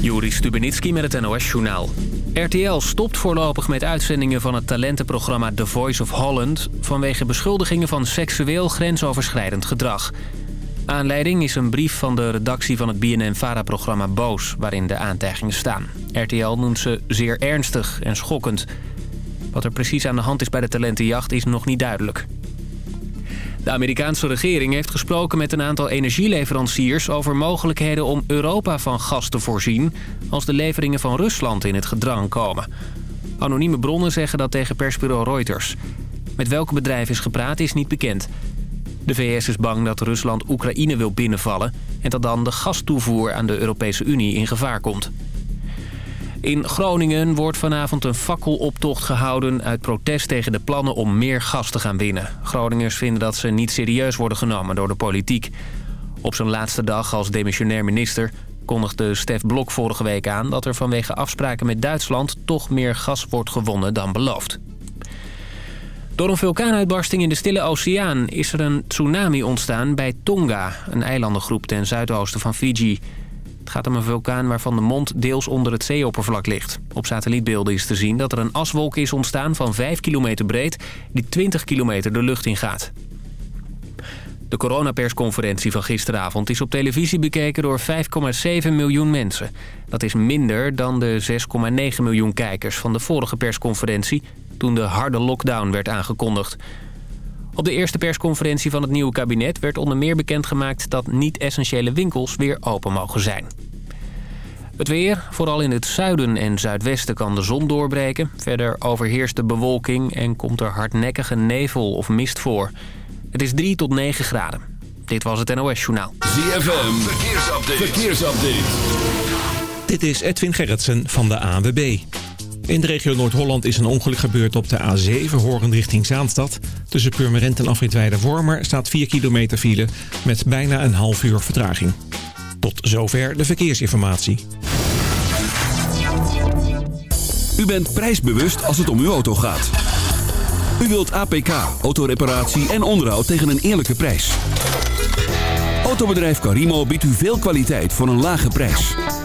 Juri Stubenitski met het NOS-journaal. RTL stopt voorlopig met uitzendingen van het talentenprogramma The Voice of Holland... vanwege beschuldigingen van seksueel grensoverschrijdend gedrag. Aanleiding is een brief van de redactie van het BNN-VARA-programma Boos... waarin de aantijgingen staan. RTL noemt ze zeer ernstig en schokkend. Wat er precies aan de hand is bij de talentenjacht is nog niet duidelijk. De Amerikaanse regering heeft gesproken met een aantal energieleveranciers... over mogelijkheden om Europa van gas te voorzien... als de leveringen van Rusland in het gedrang komen. Anonieme bronnen zeggen dat tegen persbureau Reuters. Met welke bedrijf is gepraat is niet bekend. De VS is bang dat Rusland Oekraïne wil binnenvallen... en dat dan de gastoevoer aan de Europese Unie in gevaar komt. In Groningen wordt vanavond een fakkeloptocht gehouden... uit protest tegen de plannen om meer gas te gaan winnen. Groningers vinden dat ze niet serieus worden genomen door de politiek. Op zijn laatste dag als demissionair minister kondigde Stef Blok vorige week aan... dat er vanwege afspraken met Duitsland toch meer gas wordt gewonnen dan beloofd. Door een vulkaanuitbarsting in de Stille Oceaan is er een tsunami ontstaan bij Tonga... een eilandengroep ten zuidoosten van Fiji... Het gaat om een vulkaan waarvan de mond deels onder het zeeoppervlak ligt. Op satellietbeelden is te zien dat er een aswolk is ontstaan van 5 kilometer breed... die 20 kilometer de lucht ingaat. De coronapersconferentie van gisteravond is op televisie bekeken door 5,7 miljoen mensen. Dat is minder dan de 6,9 miljoen kijkers van de vorige persconferentie... toen de harde lockdown werd aangekondigd. Op de eerste persconferentie van het nieuwe kabinet werd onder meer bekendgemaakt dat niet-essentiële winkels weer open mogen zijn. Het weer, vooral in het zuiden en zuidwesten kan de zon doorbreken. Verder overheerst de bewolking en komt er hardnekkige nevel of mist voor. Het is 3 tot 9 graden. Dit was het NOS Journaal. ZFM, verkeersupdate. verkeersupdate. Dit is Edwin Gerritsen van de ANWB. In de regio Noord-Holland is een ongeluk gebeurd op de A7 horend richting Zaanstad. Tussen Purmerend en Afritweide-Wormer staat 4 kilometer file met bijna een half uur vertraging. Tot zover de verkeersinformatie. U bent prijsbewust als het om uw auto gaat. U wilt APK, autoreparatie en onderhoud tegen een eerlijke prijs. Autobedrijf Carimo biedt u veel kwaliteit voor een lage prijs.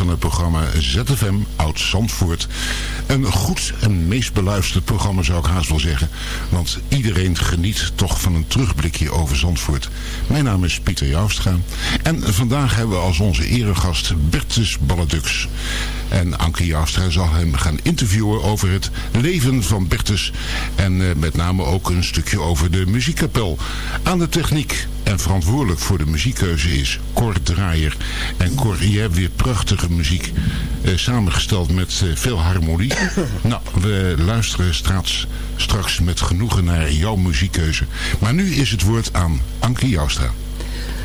Van het programma ZFM Oud Zandvoort. Een goed en meest beluisterd programma zou ik haast wel zeggen. Want iedereen geniet toch van een terugblikje over Zandvoort. Mijn naam is Pieter Joustra. En vandaag hebben we als onze eregast Bertus Balladux. En Anke Joustra zal hem gaan interviewen over het leven van Bertus. En uh, met name ook een stukje over de muziekkapel. Aan de techniek en verantwoordelijk voor de muziekkeuze is Cor Draaier. En Cor, je hebt weer prachtige muziek uh, samengesteld met uh, veel harmonie. nou, we luisteren straks, straks met genoegen naar jouw muziekkeuze. Maar nu is het woord aan Anke Joustra.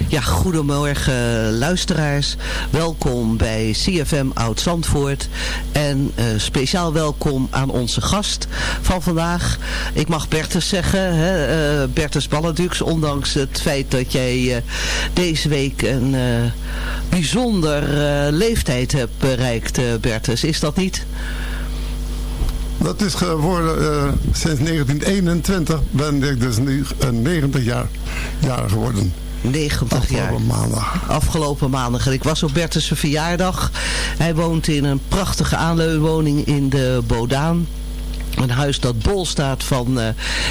Ja, goedemorgen luisteraars. Welkom bij CFM Oud-Zandvoort. En uh, speciaal welkom aan onze gast van vandaag. Ik mag Bertus zeggen, hè, uh, Bertus Balladux. Ondanks het feit dat jij deze week een bijzonder leeftijd hebt bereikt, Bertus. Is dat niet? Dat is geworden sinds 1921 ben ik dus nu 90 jaar, jaar geworden. 90 Afgelopen jaar. maandag. Afgelopen maandag. En ik was op Bertus' verjaardag. Hij woont in een prachtige aanleunwoning in de Bodaan. Een huis dat bol staat van uh,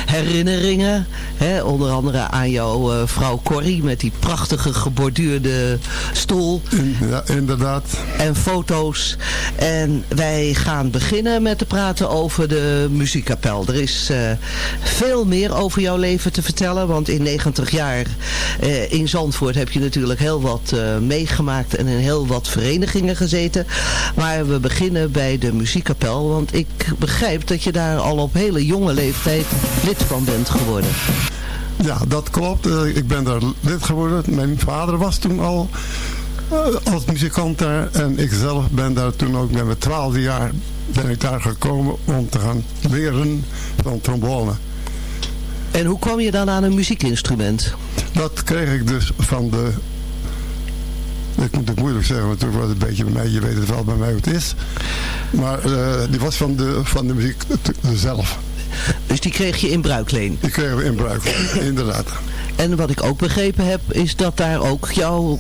herinneringen. Hè, onder andere aan jouw uh, vrouw Corrie met die prachtige geborduurde stoel. Ja, inderdaad. En foto's. En wij gaan beginnen met te praten over de muziekkapel. Er is uh, veel meer over jouw leven te vertellen. Want in 90 jaar in Zandvoort heb je natuurlijk heel wat meegemaakt. En in heel wat verenigingen gezeten. Maar we beginnen bij de muziekkapel. Want ik begrijp dat je daar al op hele jonge leeftijd lid van bent geworden. Ja, dat klopt. Uh, ik ben daar lid geworden. Mijn vader was toen al uh, als muzikant daar. En ik zelf ben daar toen ook met mijn twaalfde jaar ben ik daar gekomen om te gaan leren van trombone. En hoe kwam je dan aan een muziekinstrument? Dat kreeg ik dus van de ik moet het moeilijk zeggen, want toen was het een beetje bij mij, je weet het wel bij mij hoe het is. Maar uh, die was van de, van de muziek zelf. Dus die kreeg je in bruikleen? Die kregen we in bruikleen, inderdaad. En wat ik ook begrepen heb, is dat daar ook jouw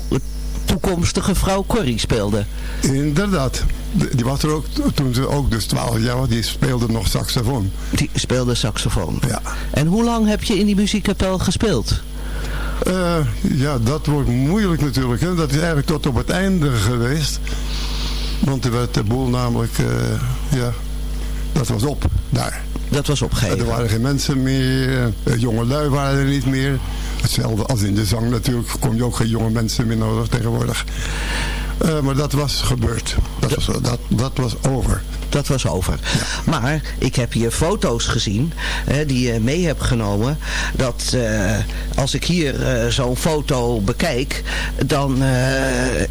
toekomstige vrouw Corrie speelde. Inderdaad. Die was er ook toen ze ook dus 12 jaar was. Die speelde nog saxofoon. Die speelde saxofoon? Ja. En hoe lang heb je in die muziekkapel gespeeld? Uh, ja, dat wordt moeilijk natuurlijk. Hè. Dat is eigenlijk tot op het einde geweest. Want er werd de boel namelijk, uh, ja, dat was op daar. Dat was opgegeven. Er waren geen mensen meer, jonge lui waren er niet meer. Hetzelfde als in de zang natuurlijk, kom je ook geen jonge mensen meer nodig tegenwoordig. Uh, maar dat was gebeurd. Dat was, dat, dat was over. Dat was over. Ja. Maar ik heb hier foto's gezien hè, die je mee hebt genomen. Dat uh, als ik hier uh, zo'n foto bekijk, dan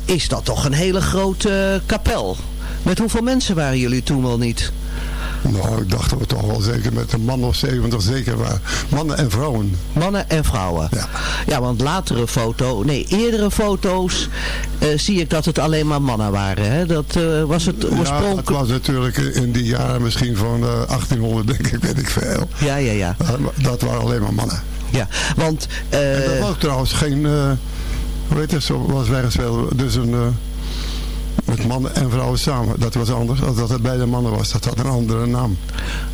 is dat toch een hele grote kapel. Met hoeveel mensen waren jullie toen wel niet? Nou, ik dacht dat we toch wel zeker met een man of 70 zeker waren. Mannen en vrouwen. Mannen en vrouwen. Ja. Ja, want latere foto, nee, eerdere foto's uh, zie ik dat het alleen maar mannen waren. Hè? Dat uh, was het oorspronkelijk... Ja, het was natuurlijk in die jaren misschien van uh, 1800, denk ik, weet ik veel. Ja, ja, ja. dat waren alleen maar mannen. Ja, want... eh, en dat was trouwens geen... hoe heet het, zo was wij gespeeld, dus een met mannen en vrouwen samen. Dat was anders als dat het bij de mannen was. Dat had een andere naam.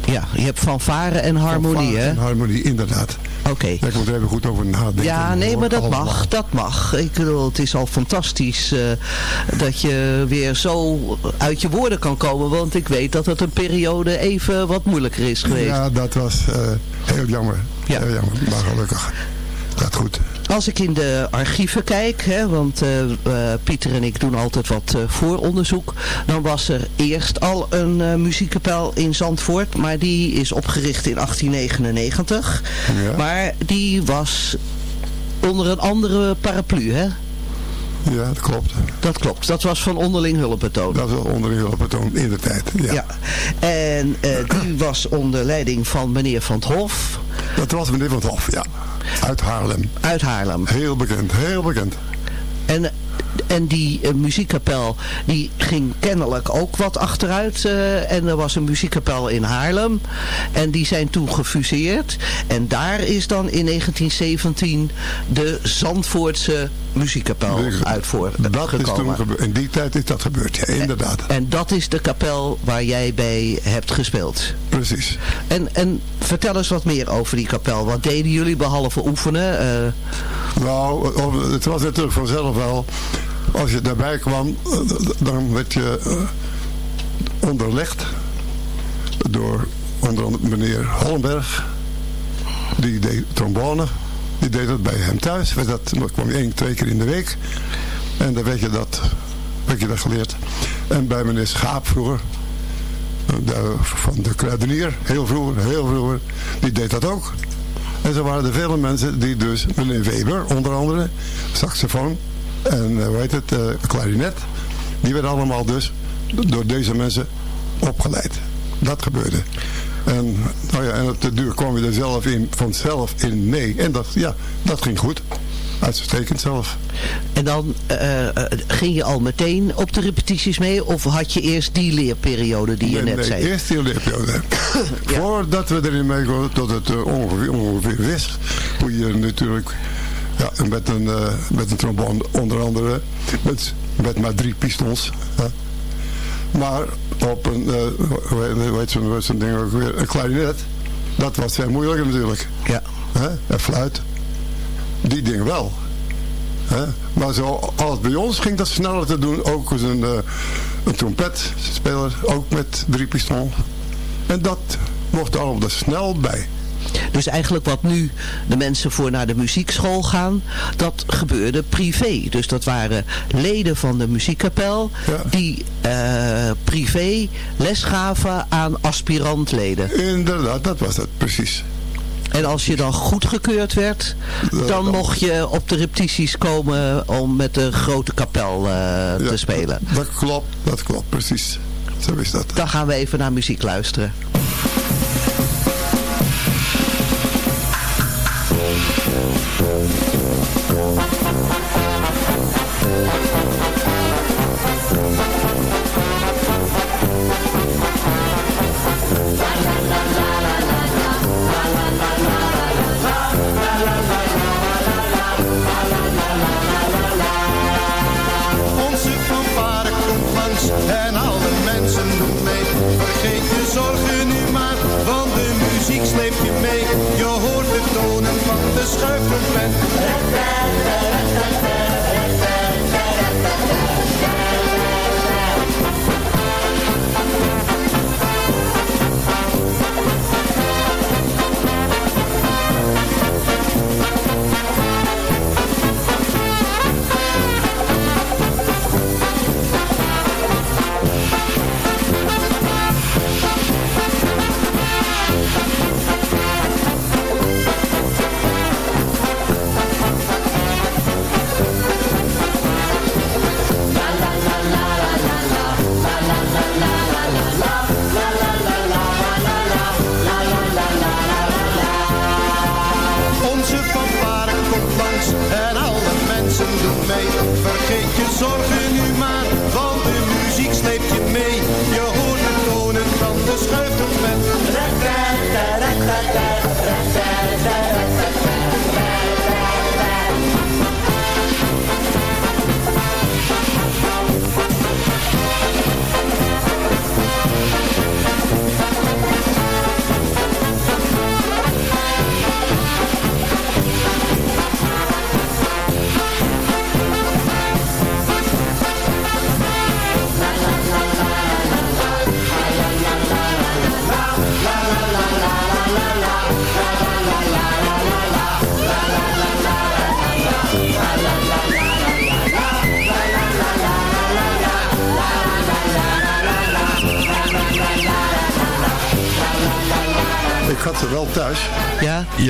Ja, je hebt fanfare en harmonie, hè? en harmonie, inderdaad. Oké. Okay. Daar moet er even goed over nadenken. Ja, nee, maar dat mag. Dat mag. Ik bedoel, het is al fantastisch uh, dat je weer zo uit je woorden kan komen. Want ik weet dat het een periode even wat moeilijker is geweest. Ja, dat was uh, heel jammer. Ja. Heel jammer, maar gelukkig. Dat goed. Als ik in de archieven kijk, hè, want uh, uh, Pieter en ik doen altijd wat uh, vooronderzoek. Dan was er eerst al een muziekkapel in Zandvoort. Maar die is opgericht in 1899. Ja. Maar die was onder een andere paraplu, hè? Ja, dat klopt. Dat klopt. Dat was van onderling hulpbetoon. Dat was onderling hulpbetoon in de tijd, ja. ja. En die was onder leiding van meneer Van het Hof. Dat was meneer Van het Hof, ja. Uit Haarlem. Uit Haarlem. Heel bekend, heel bekend. En en die uh, muziekkapel die ging kennelijk ook wat achteruit. Uh, en er was een muziekkapel in Haarlem. En die zijn toen gefuseerd. En daar is dan in 1917 de Zandvoortse muziekkapel uit. Dat is toen gebeurd. In die tijd is dat gebeurd, ja, inderdaad. En, en dat is de kapel waar jij bij hebt gespeeld. Precies. En, en vertel eens wat meer over die kapel. Wat deden jullie behalve oefenen? Uh... Nou, het was natuurlijk vanzelf wel. Als je daarbij kwam, dan werd je uh, onderlegd door onder andere meneer Hollenberg. Die deed trombone. Die deed dat bij hem thuis. Dat, kwam één, twee keer in de week. En dan werd je dat, werd je dat geleerd. En bij meneer Schaap vroeger. Van de kruidenier, heel vroeger, heel vroeger. Die deed dat ook. En zo waren er vele mensen die dus, meneer Weber onder andere, saxofoon en uh, hoe het, uh, klarinet. Die werden allemaal dus door deze mensen opgeleid. Dat gebeurde. En, nou ja, en op de duur kwam je er zelf in, vanzelf in mee. En dat, ja, dat ging goed. Uitstekend zelf. En dan uh, ging je al meteen op de repetities mee? Of had je eerst die leerperiode die je nee, net nee, zei? eerst die leerperiode. ja. Voordat we erin meegoten, tot het uh, ongeveer, ongeveer wist. Hoe je natuurlijk ja, met, een, uh, met een trombone onder andere. Met, met maar drie pistons. Maar op een, hoe heet zo'n zo ding ook weer, een klarinet. Dat was veel moeilijker natuurlijk. Ja. Hè? En fluit. Die dingen wel. Maar zo, als bij ons ging dat sneller te doen. Ook als een, uh, een trompetspeler. Ook met drie piston. En dat mocht er allemaal snel bij. Dus eigenlijk wat nu de mensen voor naar de muziekschool gaan, dat gebeurde privé. Dus dat waren leden van de muziekkapel ja. die uh, privé les gaven aan aspirantleden. Inderdaad, dat was het precies. En als je dan goedgekeurd werd, dan, dan mocht je op de repetities komen om met de grote kapel uh, ja, te spelen. Dat, dat klopt, dat klopt, precies. Zo is dat. Dan gaan we even naar muziek luisteren.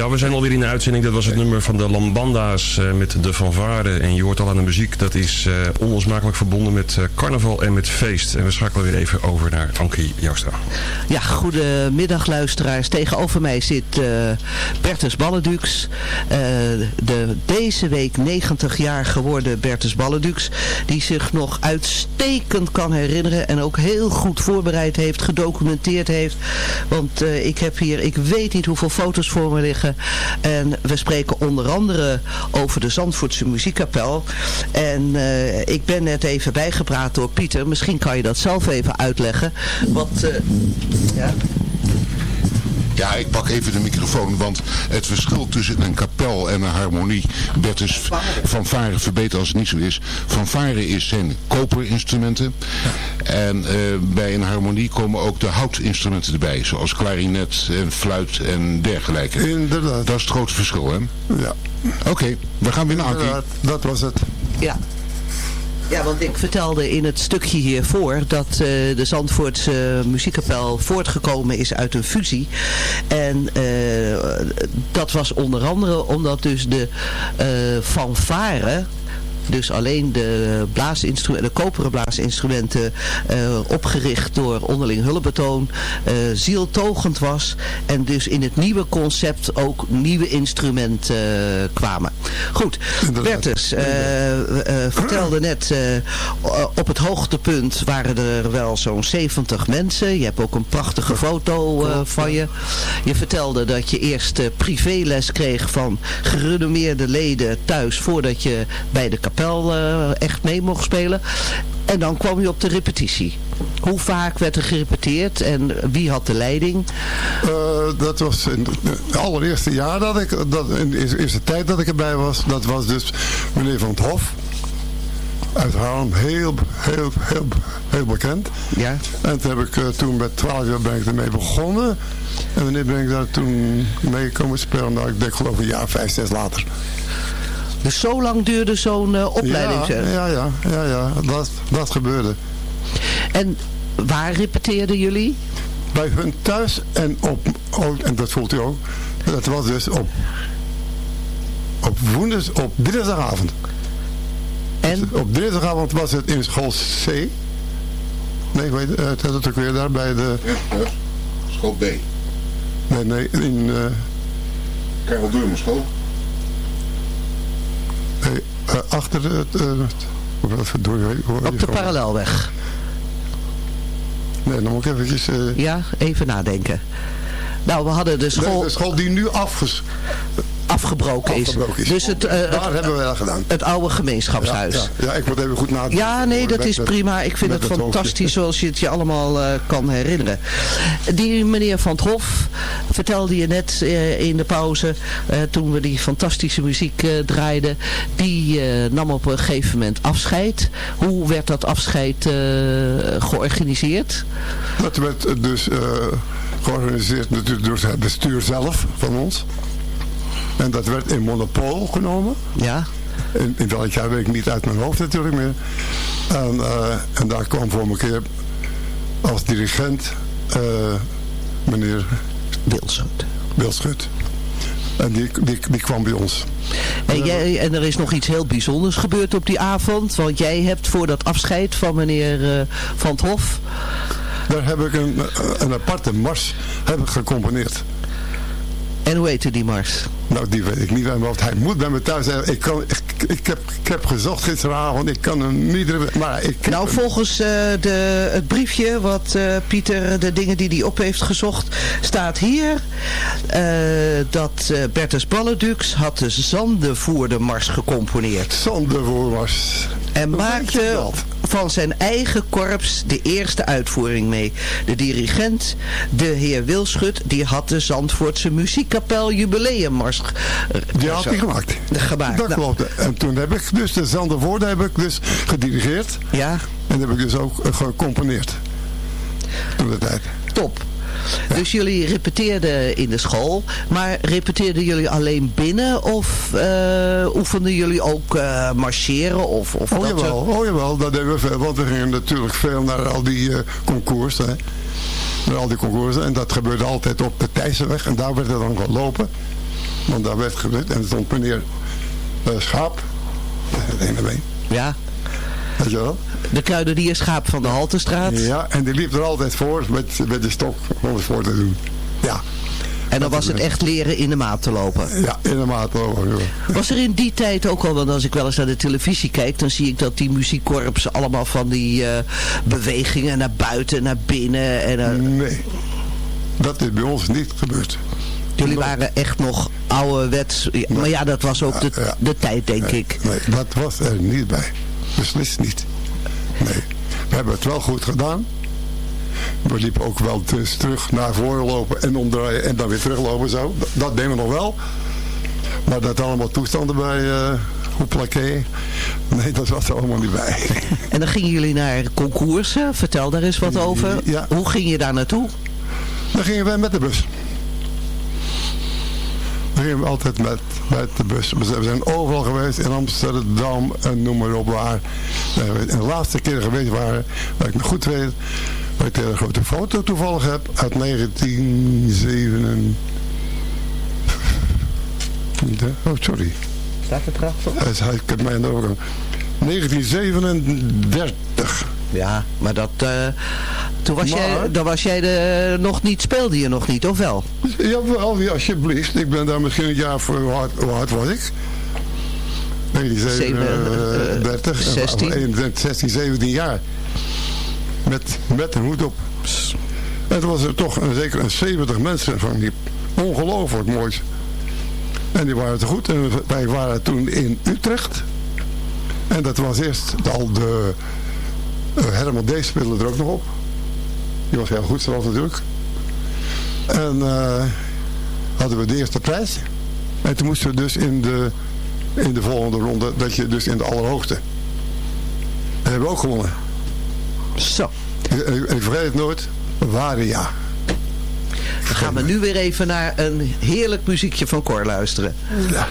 Ja, we zijn alweer in de uitzending. Dat was het nummer van de Lambanda's eh, met de fanfare. En je hoort al aan de muziek, dat is eh, onlosmakelijk verbonden met eh, carnaval en met feest. En we schakelen weer even over naar Ankie Joustra. Ja, goedemiddag luisteraars. Tegenover mij zit Bertus Balledux. De deze week 90 jaar geworden Bertus Balledux. Die zich nog uitstekend kan herinneren. En ook heel goed voorbereid heeft, gedocumenteerd heeft. Want ik heb hier, ik weet niet hoeveel foto's voor me liggen. En we spreken onder andere over de Zandvoortse muziekkapel. En eh, ik ben net even bijgepraat door Pieter. Misschien kan je dat zelf even uitleggen. Wat, eh, ja. Ja, ik pak even de microfoon, want het verschil tussen een kapel en een harmonie, Bertus van Varen verbeter als het niet zo is. Van Varen is zijn koperinstrumenten en eh, bij een harmonie komen ook de houtinstrumenten erbij, zoals klarinet en fluit en dergelijke. Inderdaad. Dat is het grote verschil, hè? Ja, Oké, we gaan weer naar inderdaad. Dat was het. Ja. Ja, want ik vertelde in het stukje hiervoor dat eh, de Zandvoortse muziekkapel voortgekomen is uit een fusie. En eh, dat was onder andere omdat dus de eh fanfare... Dus alleen de, blaasinstrumenten, de koperen blaasinstrumenten eh, opgericht door onderling hulpbetoon eh zieltogend was. En dus in het nieuwe concept ook nieuwe instrumenten eh, kwamen. Goed. Bertus vertelde net, op het hoogtepunt waren er wel zo'n 70 mensen. Je hebt ook een prachtige foto van je. Je vertelde dat je eerst privéles kreeg van gerenommeerde leden thuis voordat je bij de kapel eh, echt mee mocht spelen. En dan kwam je op de repetitie. Hoe vaak werd er gerepeteerd en wie had de leiding? Eh, dat was in het allereerste jaar dat ik, dat, in de eerste, eerste tijd dat ik erbij was, dat was dus meneer Van het Hof. Uit Haarlem, heel, heel, heel, heel bekend. Ja. En toen heb ik, eh, toen met 12 jaar ben ik ermee begonnen. En wanneer ben ik daar toen mee komen spelen? Nou, ik denk geloof een jaar, vijf, zes later. Dus zo lang duurde zo'n eh, opleiding. Ja, zeg. ja, ja, ja, ja dat, dat gebeurde. En waar repeteerden jullie? Bij hun thuis en op, oh, en dat voelt u ook, dat was dus op, op woensdag, op dinsdagavond. En Op dinsdagavond was het in school C. Nee, ik weet eh, het is het ook weer daar bij de... School B. Nee, nee, in... eh, Karel Deurman school. Eh, achter het... eh, hoe- op de parallelweg. Nee, dan moet ik eventjes... eh, Ja, even nadenken. Nou, we hadden de de, school de school die nu afges, afgebroken is. afgebroken is. Dus het, Daar het, hebben we wel gedaan. het oude gemeenschapshuis. ja, ja, ik moet even goed nadenken. Ja, nee, dat is prima. Ik vind het fantastisch zoals je het je allemaal eh, kan herinneren. Die meneer Van het Hof vertelde je net eh, in de pauze, toen we die fantastische muziek draaiden, die nam op een gegeven moment afscheid. Hoe werd dat afscheid georganiseerd? Dat werd dus georganiseerd natuurlijk door het bestuur zelf van ons. En dat werd in Monopol genomen. Ja, In, in welk jaar weet ik niet uit mijn hoofd natuurlijk meer. En, eh, en daar kwam voor een keer als dirigent eh, meneer Wilshout. Wilschut. En die, die, die kwam bij ons. En, jij, en er is nog iets heel bijzonders gebeurd op die avond. Want jij hebt voor dat afscheid van meneer eh, Van het Hof... Daar heb ik een, een aparte mars heb ik gecomponeerd. En hoe heette die mars? Nou, die weet ik niet want hij moet bij me thuis zijn. Ik, kan, ik, ik, heb, ik heb gezocht gisteravond, ik kan hem niet... Maar ik heb Nou, hem. volgens eh, de, het briefje wat eh, Pieter, de dingen die hij op heeft gezocht, staat hier eh, dat Bertus Balledux had de Zandenvoerdermars gecomponeerd. Zandervoormars. En Hoe weet je maakte dat? Van zijn eigen korps de eerste uitvoering mee. De dirigent, de heer Wilschut, die had de Zandvoortse muziekkapel jubileummars eh, Die had hij gemaakt. gemaakt. Dat Nou, klopt. En toen heb ik dus de Zandervoorde heb ik dus gedirigeerd. Ja, En heb ik dus ook eh, gecomponeerd. Toen de tijd. top. Dus jullie repeteerden in de school, maar repeteerden jullie alleen binnen of eh, oefenden jullie ook eh, marcheren of, of Oh dat jawel, soort- oh jawel, dat deden we veel. Want we gingen natuurlijk veel naar al die eh, concours. Hè. Met al die concoursen. En dat gebeurde altijd op de Thijssenweg. En daar werd het dan gelopen. Want daar werd gebeurd. En er stond meneer Schaap. Het ene been. Ja, Weet je wel? de kruidenierschaap van de Haltestraat. Ja, en die liep er altijd voor met, met de stok om het voor te doen. Ja, En dan was het echt leren in de maat te lopen. ja in de maat over. joh. Was er in die tijd ook al, want als ik wel eens naar de televisie kijk, dan zie ik dat die muziekkorps allemaal van die eh, bewegingen naar buiten, naar binnen. En, Nee, dat is bij ons niet gebeurd. jullie waren echt nog ouderwets. Maar ja, dat was ook de, de tijd, denk ik. Nee, dat was er niet bij. Beslist niet. Nee, we hebben het wel goed gedaan. We liepen ook wel dus terug naar voren lopen en omdraaien en dan weer teruglopen zo. Dat, dat deden we nog wel. Maar dat allemaal toestanden bij uh, Hoeplaké, nee, dat was er allemaal niet bij. En dan gingen jullie naar concoursen. Vertel daar eens wat over. Ja. Hoe ging je daar naartoe? Dan gingen wij met de bus. Gingen we altijd met, met de bus. We zijn- overal geweest, in Amsterdam en noem maar op waar. En de laatste keer geweest waren, waar ik me goed weet, waar ik een grote foto toevallig heb, uit 1907. Oh, sorry. Staat het erachter? Hij Ik heb mij aan de overkant. 1937. Ja, maar dat... eh, toen was Maar- jij, dan was jij de, nog niet, speelde je nog niet, of wel? Jawel, ja, alsjeblieft. Ik ben daar misschien een jaar voor. Hoe oud was ik? 1937. Zeven, eh, 16. 21, 16, 17 jaar. Met, met een hoed op. En toen was er toch een, zeker een 70 mensen van die ongelooflijk moois. En die waren te goed. En wij waren toen in Utrecht. En dat was eerst al de... Herman D. speelde er ook nog op. Die was heel goed zoals natuurlijk. En eh, hadden we de eerste prijs. En toen moesten we dus in de, in de volgende ronde, dat je dus in de allerhoogste. En hebben we ook gewonnen. Zo. Ik, ik, vergeet het nooit. Waria. Dan gaan we nu weer even naar een heerlijk muziekje van Cor luisteren. Ja.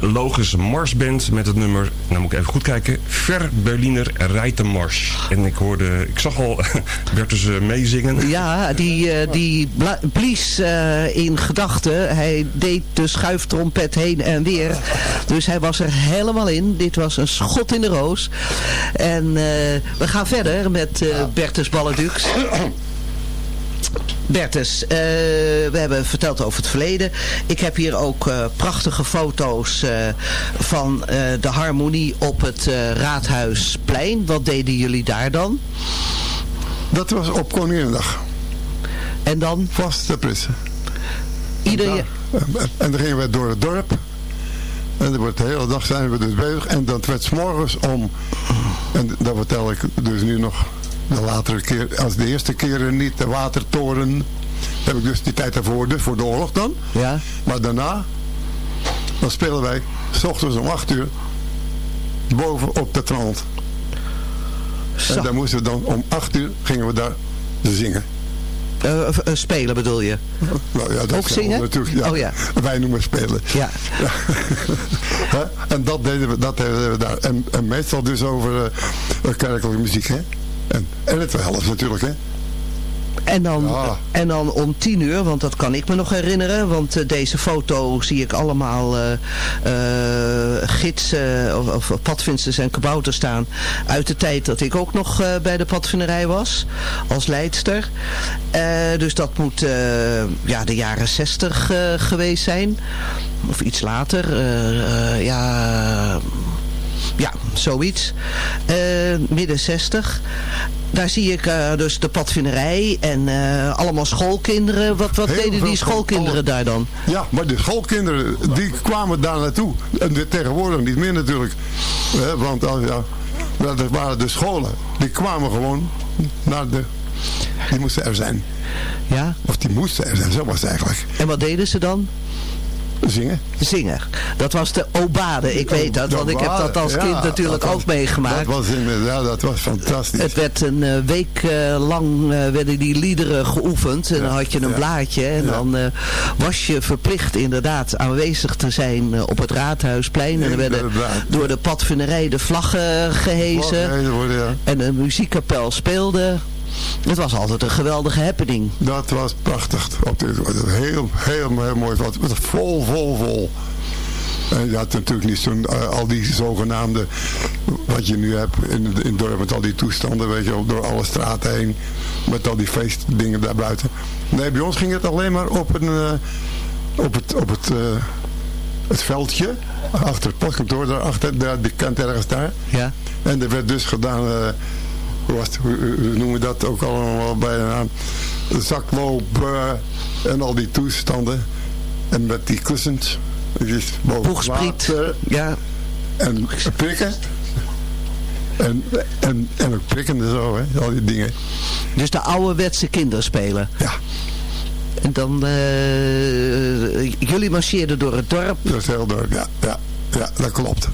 Logus Marsband met het nummer, nou moet ik even goed kijken, Ver Berliner Reitenmars. En ik hoorde, ik zag al Bertus eh, meezingen. Ja, die, eh, die blies eh, in gedachten. Hij deed de schuiftrompet heen en weer. Dus hij was er helemaal in. Dit was een schot in de roos. En we gaan verder met Bertus Balledux. Bertus, eh, we hebben verteld over het verleden. Ik heb hier ook eh, prachtige foto's eh, van de harmonie op het Raadhuisplein. Wat deden jullie daar dan? Dat was op Koninginnedag. En dan Vast te prissen. ieder... En, en dan gingen we door het dorp. En wordt de hele dag zijn we dus bezig. En dat werd 's morgens om... En dat vertel ik dus nu nog de latere keer. Als de eerste keren niet de watertoren... Heb ik dus die tijd daarvoor, dus voor de oorlog dan. Ja? Maar daarna... Dan spelen wij... S ochtends om 8 uur... Boven op de trant. Zo. En dan moesten we dan om 8 uur... Gingen we daar zingen. Eh, eh, spelen bedoel je? Nou, ja, dat Ook zingen? Natuurlijk, ja. Oh ja. Wij noemen spelen. Ja. En dat deden we, dat deden we daar. En, en meestal dus over eh, kerkelijke muziek. Hè? En, en het helft natuurlijk. Hè? En dan, Ja. en dan om tien uur, want dat kan ik me nog herinneren. Want eh, deze foto zie ik allemaal eh, gidsen of, of padvinders en kabouters staan. Uit de tijd dat ik ook nog bij de padvinderij was. Als leidster. Dus dat moet ja, de jaren zestig geweest zijn. Of iets later. Ja... Ja, zoiets. Eh, midden 60. Daar zie ik eh, dus de padvinderij en eh, allemaal schoolkinderen. Wat, wat Heel deden die schoolkinderen alle- daar dan? Ja, maar de schoolkinderen, die kwamen daar naartoe. En de- tegenwoordig niet meer natuurlijk. Want ja, dat waren de scholen. Die kwamen gewoon naar de... Die moesten er zijn. Ja? Of die moesten er zijn, zo was het eigenlijk. En wat deden ze dan? Zingen. Zingen. Dat was de obade, ik weet dat. Want ik heb dat als Ja, kind natuurlijk ook meegemaakt. Dat was, in, ja, dat was fantastisch. Het werd een eh, week eh, lang eh, werden die liederen geoefend. En dan had je een ja. blaadje. En dan was je verplicht inderdaad aanwezig te zijn op het Raadhuisplein. En er werden Inderdaad. door de padvinderij de vlaggen gehezen. En de muziekkapel speelde. Het was altijd een geweldige happening. Dat was prachtig. Op dit, heel, heel, heel mooi. Het was vol, vol, vol. En je had natuurlijk niet zo'n, eh, al die zogenaamde, wat je nu hebt in, in het dorp met al die toestanden, weet je, door alle straten heen. Met al die feestdingen daarbuiten. Nee, bij ons ging het alleen maar op, een, eh, op het, op het, eh, het veldje. Achter het postkantoor, daarachter, daar, die kant ergens daar. Ja. En er werd dus gedaan, was hoe noemen we dat ook allemaal bij de naam? Zakloop en al die toestanden. En met die kussens. Boegspriet. water Ja. En prikken. En, en, en ook prikken en zo, hè, al die dingen. Dus de ouderwetse kinderspelen. Ja, En dan, eh, jullie marcheerden door het dorp. dat is heel dorp, ja, ja, ja, dat klopt.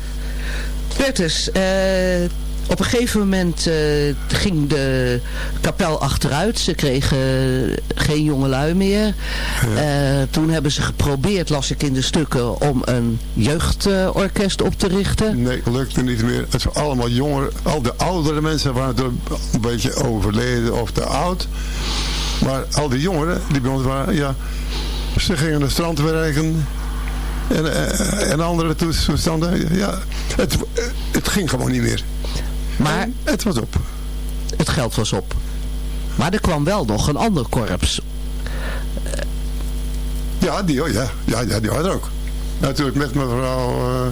Bertus, eh, op een gegeven moment eh, ging de kapel achteruit. Ze kregen geen jongelui meer. Eh, toen hebben ze geprobeerd, las ik in de stukken, om een jeugdorkest op te richten. Nee, lukte niet meer. Het waren allemaal jongeren. Al de oudere mensen waren er een beetje overleden of te oud. Maar al die jongeren die bij ons waren, ja, ze gingen naar het strand werken. En, eh, en andere toestanden. Ja, het, het ging gewoon niet meer. Maar het was op. het geld was op. Maar er kwam wel nog een ander korps. Ja, die, oh, ja, ja, ja, die er ook. Natuurlijk met mevrouw... eh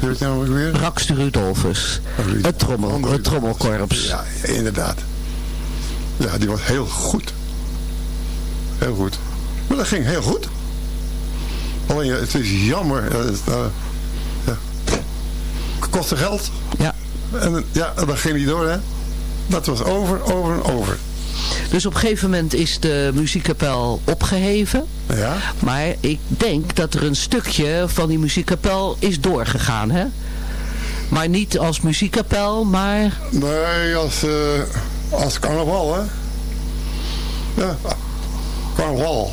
hoe heet die nou ook weer? Rax Rudolfus. Ruud. Het, trommel, het trommelkorps. Ja, inderdaad. Ja, die was heel goed. Heel goed. Maar dat ging heel goed. Alleen, het is jammer. eh, Het, eh, kostte geld. Ja. En ja, dat ging niet door, hè. Dat was over, over en over. Dus op een gegeven moment is de muziekkapel opgeheven. Ja. Maar ik denk dat er een stukje van die muziekkapel is doorgegaan, hè? Maar niet als muziekkapel, maar... Nee, als, eh, als carnaval, hè. Ja, carnaval.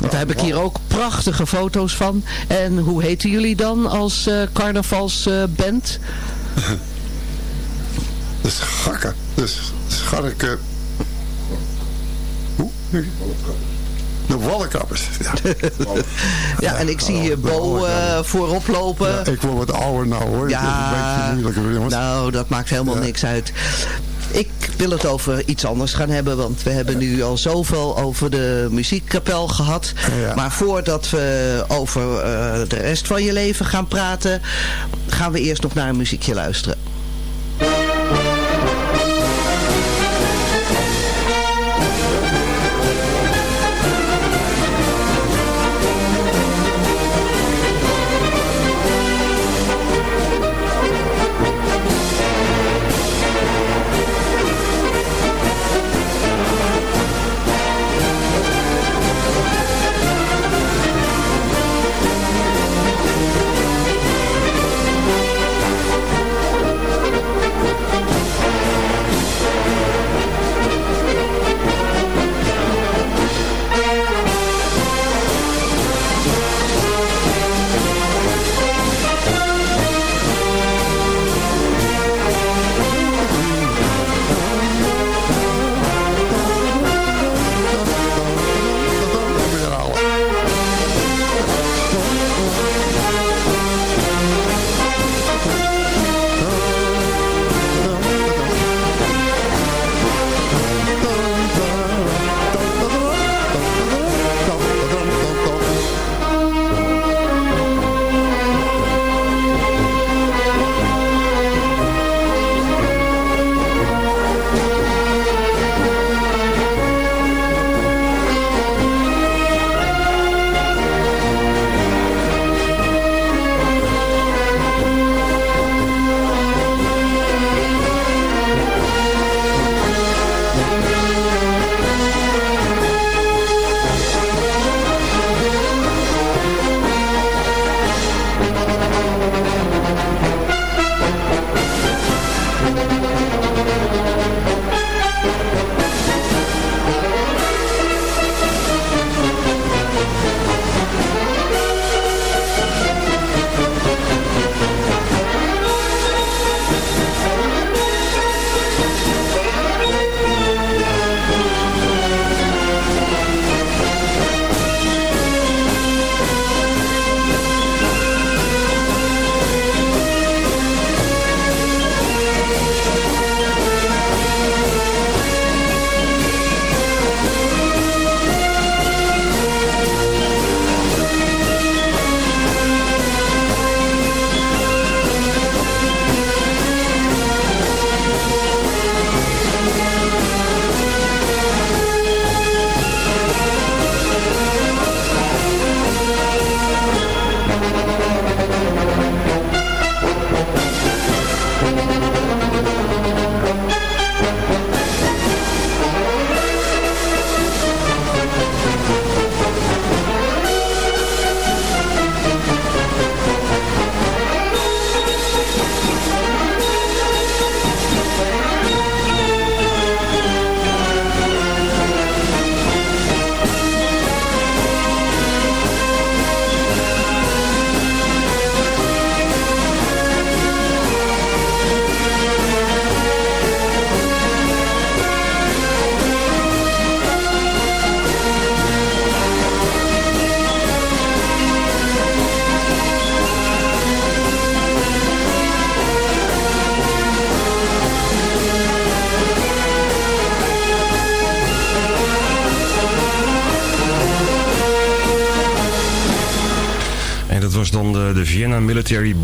Daar heb ik hier ook prachtige foto's van. En hoe heten jullie dan als eh, carnavalsband? De schakken. Dus scharke... Hoe? De wallenkappers. Ja. ja, en ik zie Bo de eh, voorop lopen. Ja, ik word wat ouder nou hoor. Ja, het is een beetje moeilijker jongens. nou, dat maakt helemaal Ja. niks uit. Ik wil het over iets anders gaan hebben, want we hebben nu al zoveel over de muziekkapel gehad. Ja. Maar voordat we over eh, de rest van je leven gaan praten, gaan we eerst nog naar een muziekje luisteren.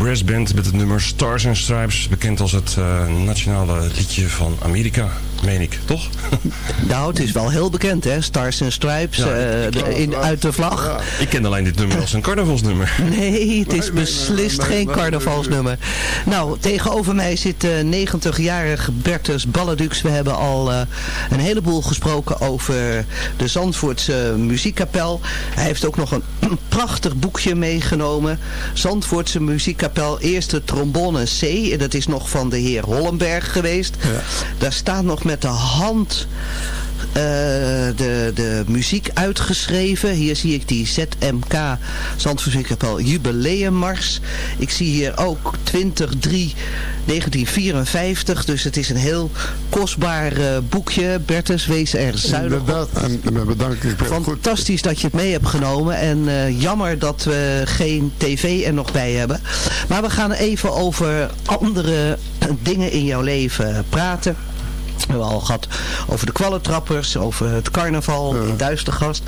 Brass Band met het nummer Stars and Stripes. Bekend als het eh, nationale liedje van Amerika, meen ik, toch? Nou, het is wel heel bekend, hè? Stars and Stripes, Ja, eh, in, uit de vlag. Ik ken alleen dit nummer als een carnavalsnummer. Nee, het is nee, beslist nee, nee, geen carnavalsnummer. Nou, tegenover mij zit eh 90-jarige Bertus Balledux. We hebben al eh, een heleboel gesproken over de Zandvoortse muziekkapel. Hij heeft ook nog een prachtig boekje meegenomen. Zandvoortse muziekkapel, eerste trombone C. En dat is nog van de heer Hollenberg geweest. Daar staat nog met de hand de, de muziek uitgeschreven. Hier zie ik die ZMK Zandvoortskapel Jubileummars. Ik zie hier ook 23 1954. Dus het is een heel kostbaar eh, boekje. Bertus, wees er zuinig op. Inderdaad, en bedanken. Ik ben goed. Fantastisch dat je het mee hebt genomen. En eh, jammer dat we geen tv er nog bij hebben. Maar we gaan even over andere dingen in jouw leven praten. We hebben al gehad over de kwallentrappers, over het carnaval, Ja. in Duistergast.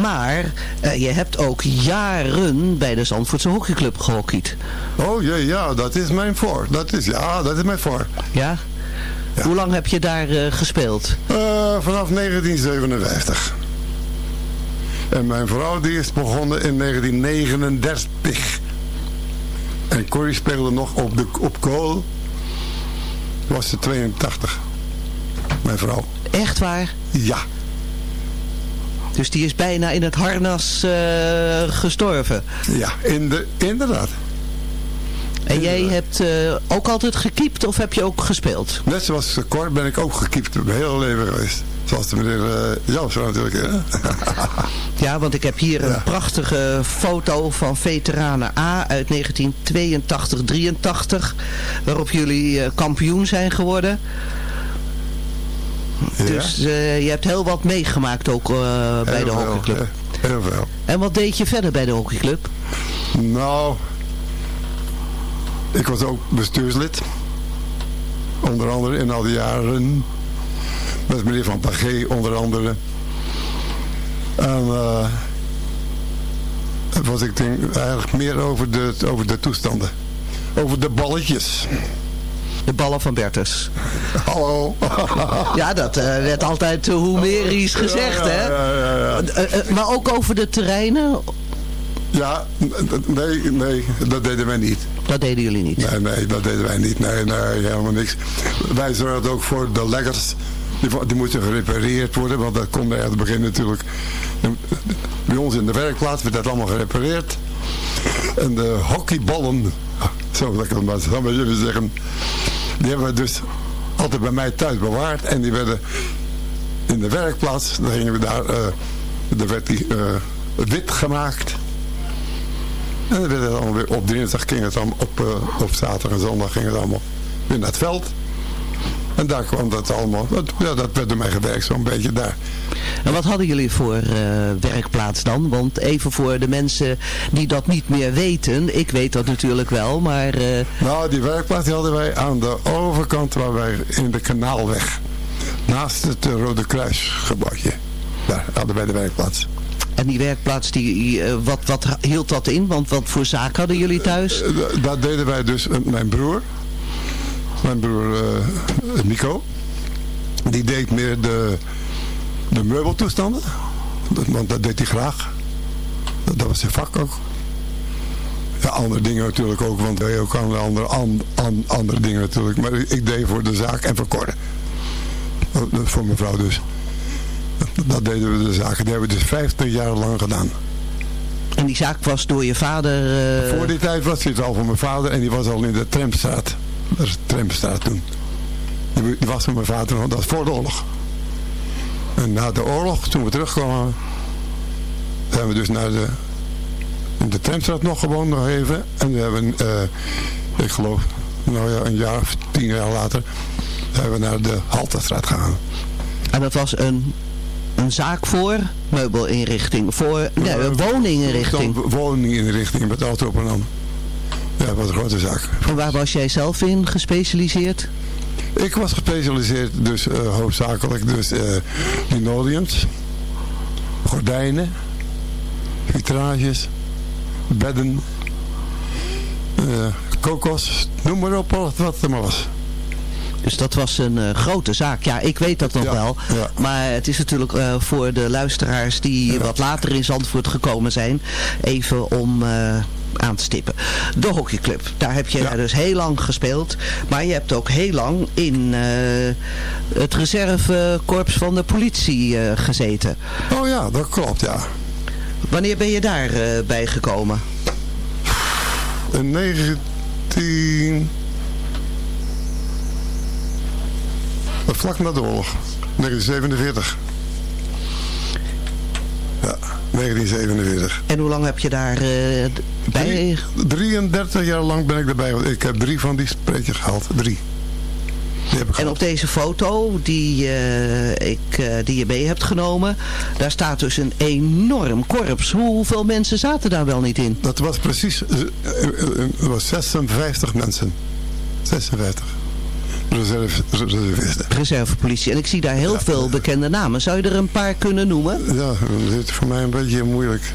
Maar eh, je hebt ook jaren bij de Zandvoortse hockeyclub gehockeyd. Oh jee, ja, dat is mijn voor. Dat is, ja, dat is mijn voor. Ja? Hoe lang heb je daar eh, gespeeld? Eh, vanaf 1957. En mijn vrouw die is begonnen in 1939. En Corrie speelde nog op, de, op kool. Was ze 82. Mijn vrouw. Echt waar? Ja. Dus die is bijna in het harnas eh, gestorven. Ja, in de, inderdaad. En jij hebt eh, ook altijd gekiept of heb je ook gespeeld? Net zoals Cor ben ik ook gekiept mijn hele leven geweest. Zoals de meneer uh, Joost natuurlijk. Hè? Ja, want ik heb hier een prachtige foto van veteranen A uit 1982-83. Waarop jullie eh, kampioen zijn geworden. Dus eh, je hebt heel wat meegemaakt ook eh, bij Heel de hockeyclub. Heel veel. En wat deed je verder bij de hockeyclub? Nou, ik was ook bestuurslid. Onder andere in al die jaren. Met meneer Van Pagé onder andere. En eh was ik denk eigenlijk meer over de, over de toestanden. Over de balletjes. De ballen van Bertus. Hallo. Ja, dat eh, werd altijd uh, Hoemerisch gezegd, ja, hè? Ja, ja, ja. Eh, eh, maar ook over de terreinen, Ja, nee, nee, dat deden wij niet. dat deden jullie niet. Nee, nee, dat deden wij niet. Nee, nee, helemaal niks. Wij zorgden ook voor de leggers. Die, die moesten gerepareerd worden, want dat kon bij het begin natuurlijk. Bij ons in de werkplaats werd dat allemaal gerepareerd. En de hockeyballen, zo dat ik het maar zo maar even zeggen, die hebben we dus altijd bij mij thuis bewaard. En die werden in de werkplaats, dan gingen we daar, eh dan werd die eh, wit gemaakt. En dan werd het allemaal weer op dinsdag ging het allemaal op, eh, op zaterdag en zondag ging het allemaal weer naar het veld. En daar kwam dat allemaal, dat, ja, dat werd mij gewerkt zo'n beetje daar. En wat hadden jullie voor eh, werkplaats dan? Want even voor de mensen die dat niet meer weten. Ik weet dat natuurlijk wel, maar... eh, Nou, die werkplaats die hadden wij aan de overkant waar wij in de kanaalweg. Naast het eh, Rode Kruis gebouwtje. Daar hadden wij de werkplaats. en die werkplaats, die, wat, wat hield dat in? Want wat voor zaak hadden jullie thuis? Da- Daar deden wij dus, mijn broer, mijn broer eh, Nico, die deed meer de, de meubeltoestanden. Dat- Want dat deed hij graag. Dat, dat was zijn vak ook. Ja, andere dingen natuurlijk ook, want wij ook aan andere, an, an- andere dingen natuurlijk. Maar ik, deed voor de zaak en voor Cor. Dat Voor mijn vrouw dus. Dat, deden we de zaken. Die hebben we dus 50 jaar lang gedaan. En die zaak was door je vader... eh, Voor die tijd was hij het al voor mijn vader en die was al in de Tramstraat. Dat is de Tramstraat toen. Die, was voor mijn vader nog, dat was voor de oorlog. En na de oorlog, toen we terugkwamen, zijn we dus naar de, de Tramstraat nog gewoond, nog even. En we hebben, eh, ik geloof, nou ja, een jaar of tien jaar later, zijn we naar de Halterstraat gegaan. En dat was een, een zaak voor meubelinrichting, voor nee, een woninginrichting. Woninginrichting met auto op en. Ja, was een grote zaak. En waar was jij zelf in gespecialiseerd? Ik was gespecialiseerd dus eh, hoofdzakelijk dus linoleums, gordijnen, vitrages, bedden, eh, kokos, noem maar op wat, wat er maar was. Dus dat was een grote zaak. Ja, ik weet dat nog Ja, wel. ja. Maar het is natuurlijk voor de luisteraars die wat later in Zandvoort gekomen zijn, even om aan te stippen. De hockeyclub, daar heb je Ja. dus heel lang gespeeld. Maar je hebt ook heel lang in eh, het reservekorps van de politie eh, gezeten. Oh ja, dat klopt, ja. Wanneer ben je daar eh, bij gekomen? In 19... Vlak na de oorlog. 1947. Ja, 1947. En hoe lang heb je daar eh, bij? Drie- 33 jaar lang ben ik erbij. want Ik heb drie van die spreekjes gehaald. Drie. En gehad. op deze foto die, eh, ik, eh, die je mee hebt genomen, daar staat dus een enorm korps. Hoeveel mensen zaten daar wel niet in? Dat was precies... Het was 56 mensen. 56. Reserve, reservisten. Reservepolitie. En ik zie daar heel veel bekende namen. Zou je er een paar kunnen noemen? Ja, dat is voor mij een beetje moeilijk.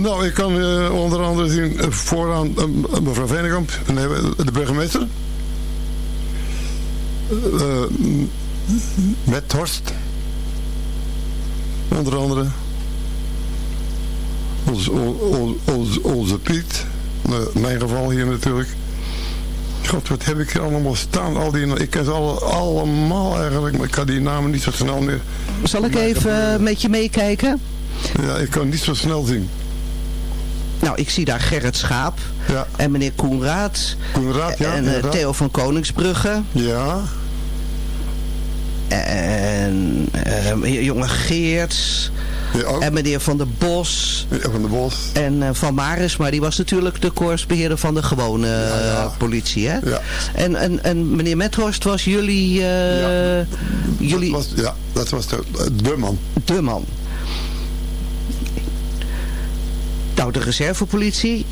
Nou, ik kan eh, onder andere zien eh, vooraan eh, mevrouw Venekamp, de burgemeester. Met Horst. Onder andere. Onze, onze, Piet. In mijn geval hier natuurlijk. God, wat heb ik hier allemaal staan? Al die, ik ken ze alle, allemaal eigenlijk, maar ik kan die namen niet zo snel meer. Zal ik even met je meekijken? Ja, ik kan niet zo snel zien. Nou, ik zie daar Gerrit Schaap Ja, en meneer Koenraad. Koenraad, ja. en eh. Theo van Koningsbrugge. Ja, En eh, jonge Geerts. Ja. En meneer Van der Bos. Ja, van de Bos. En eh, Van Maris, maar die was natuurlijk de koersbeheerder van de gewone eh, ja. politie, hè? Ja. En, en, en meneer Methorst was jullie, eh, Ja. jullie Dat was, ja, dat was de, de man. de man. Nou, de reservepolitie,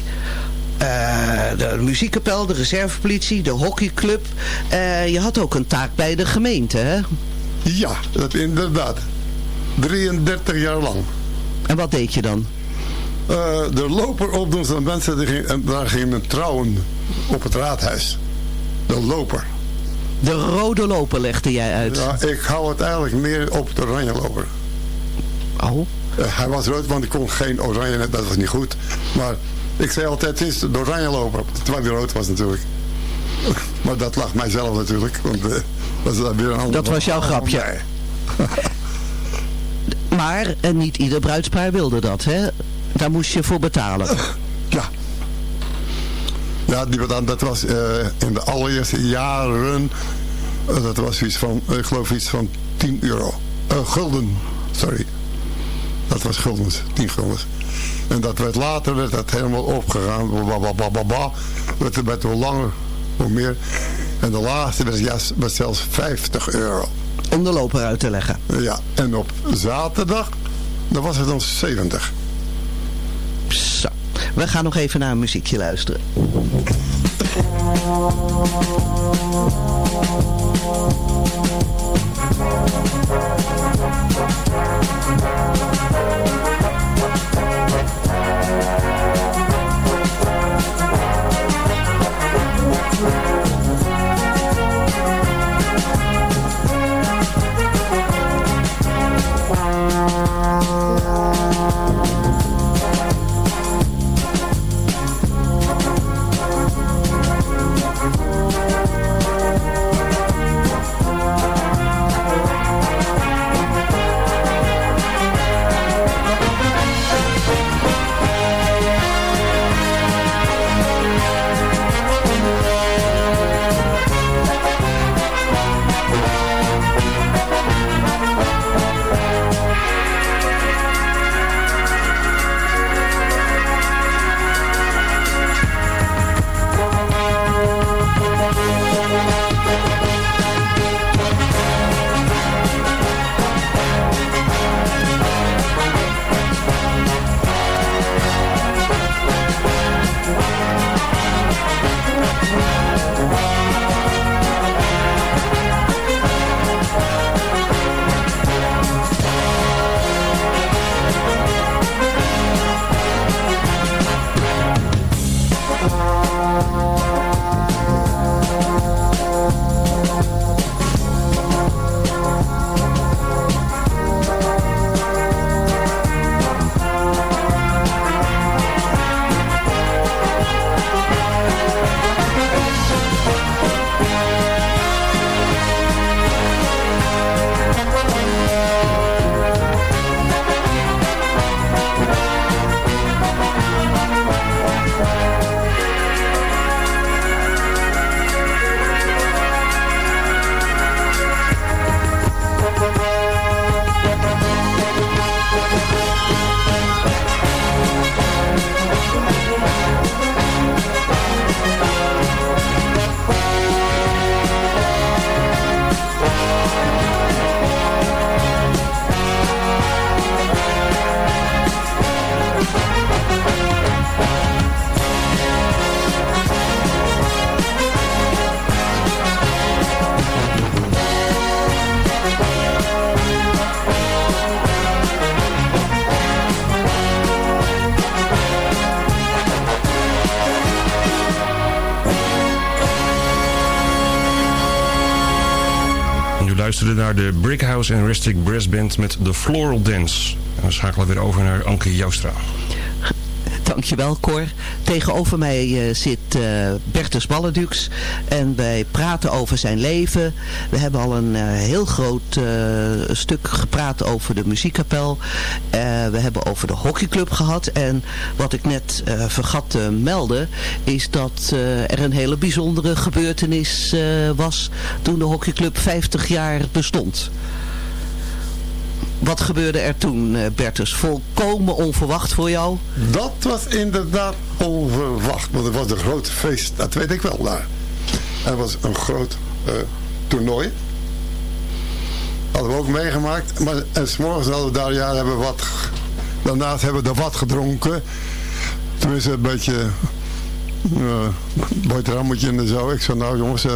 de muziekkapel, de reservepolitie, de hockeyclub. Je had ook een taak bij de gemeente, hè? Ja, dat inderdaad. 33 jaar lang. En wat deed je dan? Eh, de loper opdoen van mensen, die ging, en daar ging men trouwen op het raadhuis. De loper. De rode loper legde jij uit. Ja, ik hou het eigenlijk meer op de oranje loper. Oh, hij was rood, want ik kon geen oranje, dat was niet goed. Maar ik zei altijd, het is de oranje loper. Terwijl hij rood was natuurlijk. Maar dat lag mijzelf natuurlijk. Want eh, dat, dan weer een ander Dat was jouw grapje. Nee. maar en niet ieder bruidspaar wilde dat, hè? Daar moest je voor betalen. Ja. Ja, die, dat, was eh, in de allereerste jaren, eh, dat was iets van, ik geloof iets van 10 euro. Eh, gulden, sorry. Dat was guldens, 10 guldens. En dat werd later, werd dat helemaal opgegaan. Bababababa. Werd werd wel langer, hoe meer. En de laatste was, zelfs 50 euro. Om de loper uit te leggen. Ja, en op zaterdag, dan was het dan 70. Zo, we gaan nog even naar een muziekje luisteren. And Rustic Brass Band met The Floral Dance. En we schakelen weer over naar Anke Joustra. Dankjewel Cor. Tegenover mij eh, zit uh, Bertus Balledux en wij praten over zijn leven. We hebben al een uh, heel groot stuk gepraat over de muziekkapel. we hebben over de hockeyclub gehad en wat ik net vergat te melden is dat er een hele bijzondere gebeurtenis was toen de hockeyclub 50 jaar bestond. Wat gebeurde er toen, eh, Bertus? Volkomen onverwacht voor jou? Dat was inderdaad onverwacht. Want het was een groot feest, dat weet ik wel daar. Er was een groot uh, toernooi. Hadden we ook meegemaakt. Maar, en s'morgens hadden we daar, ja, hebben wat... Daarnaast hebben we er wat gedronken. Tenminste, een beetje... Uh, boterhammetje en zo. Ik zei, nou jongens,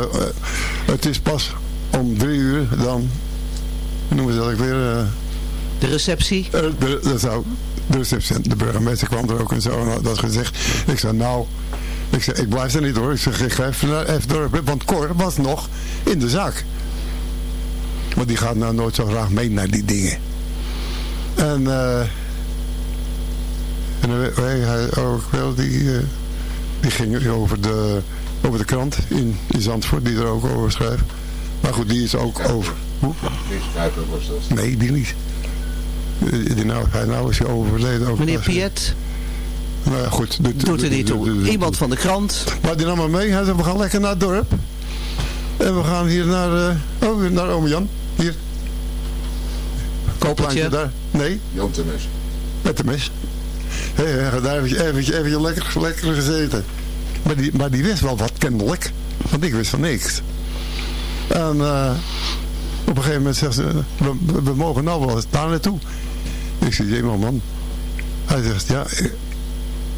het is pas om drie uur. Dan noemen ze dat ik weer... De receptie? Uh, de, de, zou, de receptie. De burgemeester kwam er ook en zo. En dat gezegd. Ik zei, nou... Ik zei, ik blijf er niet hoor. Ik zeg, ik ga even naar F-dorp. Want Cor was nog in de zaak. Want die gaat nou nooit zo graag mee naar die dingen. En... Uh, en hij ook wel, die, uh, die ging over de, over de krant in, in Zandvoort, die er ook over schrijft. Maar goed, die is ook over. Hoe? was dat? Nee, die niet. Die nou, hij nou is hij overleden. Ook Meneer Piet? Nou ja, goed. Doet, doet er niet toe. Iemand van de krant. Maar die nam maar mee. Hij zei, we gaan lekker naar het dorp. En we gaan hier naar, uh, oh, naar Ome Jan. Hier. Kooplandje daar. Nee. Jan de Mes. Met de mes. Hé, hey, hij daar eventjes, eventjes lekker, lekker gezeten. Maar die, maar die wist wel wat kennelijk. Want ik wist van niks. En uh, op een gegeven moment zegt ze, we, we mogen nou wel eens daar naartoe. Ik zeg, jee man. Hij zegt, ja,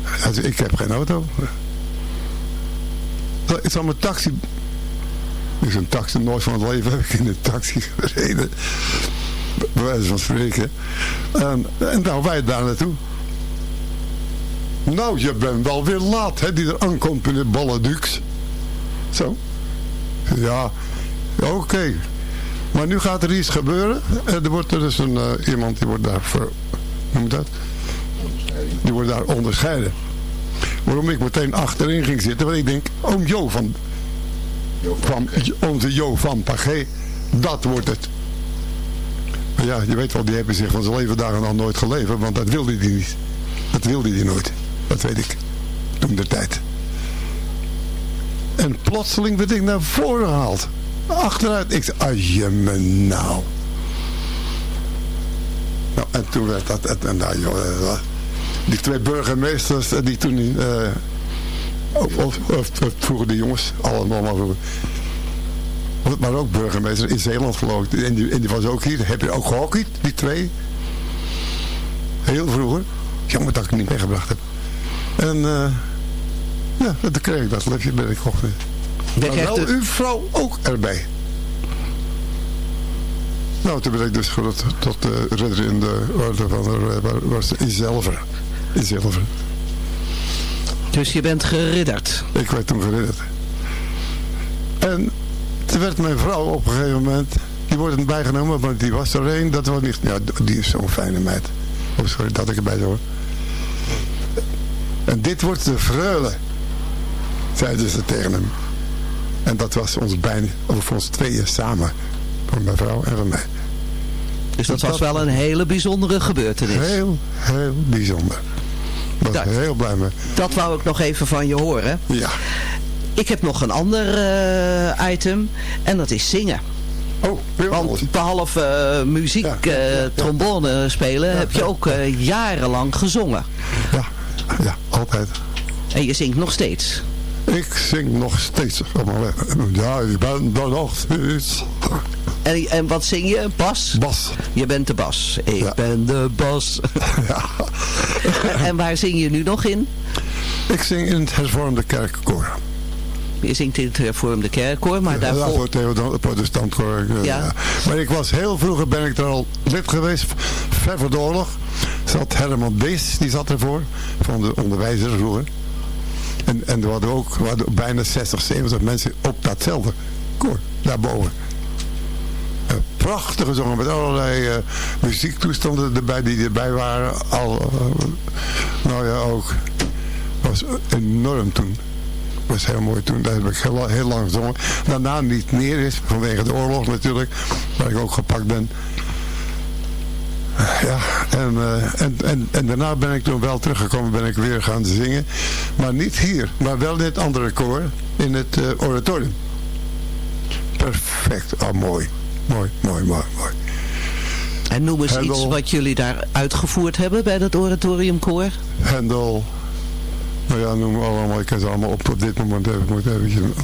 hij zegt, ik heb geen auto. Ik zal mijn taxi... Ik een taxi, nooit van het leven heb ik in een taxi gereden. Bij wijze van spreken. En, en nou, wij daar naartoe. Nou, je bent wel weer laat, hè, die er aankomt de Balladux. Zo. Ja, oké. Maar nu gaat er iets gebeuren. Er wordt er dus een, uh, iemand die wordt daar ver, noem dat? Die wordt daar onderscheiden. Waarom ik meteen achterin ging zitten. Want ik denk, oom Jo van, van onze Jo van Pagé. Dat wordt het. Maar ja, je weet wel, die hebben zich van zijn leven dagen nog nooit geleverd. Want dat wilde hij niet. Dat wilde hij nooit. Dat weet ik. Toen de tijd. En plotseling werd ik naar voren gehaald achteruit. Ik zei, als je me nou. Nou, en toen werd dat, en, en nou, eh, die twee burgemeesters, eh, die toen, uh, of, of, vroeger de jongens, allemaal maar vroeger. Maar ook burgemeester in Zeeland geloof ik. En die, die was ook hier. Heb je ook gehockeyd, die twee? Heel vroeger. Jammer dat ik het niet meegebracht heb. En ja, dan kreeg ik dat lefje ben ik gekocht. Maar wel de... uw vrouw ook erbij. Nou, toen ben ik dus tot, tot de ridder in de orde van de, was in zilver. In zilver. Dus je bent geridderd? Ik werd toen geridderd. En toen werd mijn vrouw op een gegeven moment, die wordt bijgenomen, want die was er een, dat was niet, ja, die is zo'n fijne meid. Oh, sorry dat ik erbij hoor. En dit wordt de vreule, zeiden ze tegen hem. En dat was ons bijna, of ons tweeën samen. Van mijn vrouw en van mij. Dus dat, was wel een hele bijzondere gebeurtenis. Heel, heel bijzonder. Ik was heel blij mee. Dat wou ik nog even van je horen. Ja. Ik heb nog een ander uh, item. En dat is zingen. Oh, Want behalve uh, muziek, ja, ja, ja, uh, trombone spelen, heb je ook jarenlang gezongen. Ja, ja, altijd. En je zingt nog steeds. Ik zing nog steeds. Ja, ik ben er nog steeds. En, en wat zing je? Bas? Bas. Je bent de bas. Ik ben de bas. Ja. en waar zing je nu nog in? Ik zing in het hervormde kerkkoor. Je zingt in het hervormde kerkkoor, maar daarvoor... Ja, voor het protestantkoor. Ja. ja. Maar ik was heel vroeger, ben ik er al lid geweest, ver voor de oorlog. Zat Herman Bees, die zat ervoor, van de onderwijzer vroeger. En, en er hadden ook bijna 60, 70 mensen op datzelfde koor, daarboven. En prachtig gezongen met allerlei uh, muziektoestanden erbij die erbij waren. Al, uh, nou ja, ook. was enorm toen. was heel mooi toen. Daar heb ik heel, heel lang gezongen. Daarna niet meer is, vanwege de oorlog natuurlijk. Waar ik ook gepakt ben. Ja, en, uh, en, en, en daarna ben ik toen wel teruggekomen, ben ik weer gaan zingen. Maar niet hier, maar wel in het andere koor, in het uh, oratorium. Perfect, oh mooi, mooi, mooi, mooi, mooi. En noem eens iets wat jullie daar uitgevoerd hebben bij dat oratoriumkoor. Hendel, nou ja, noem allemaal, ik ken ze allemaal op op dit moment even, moet even.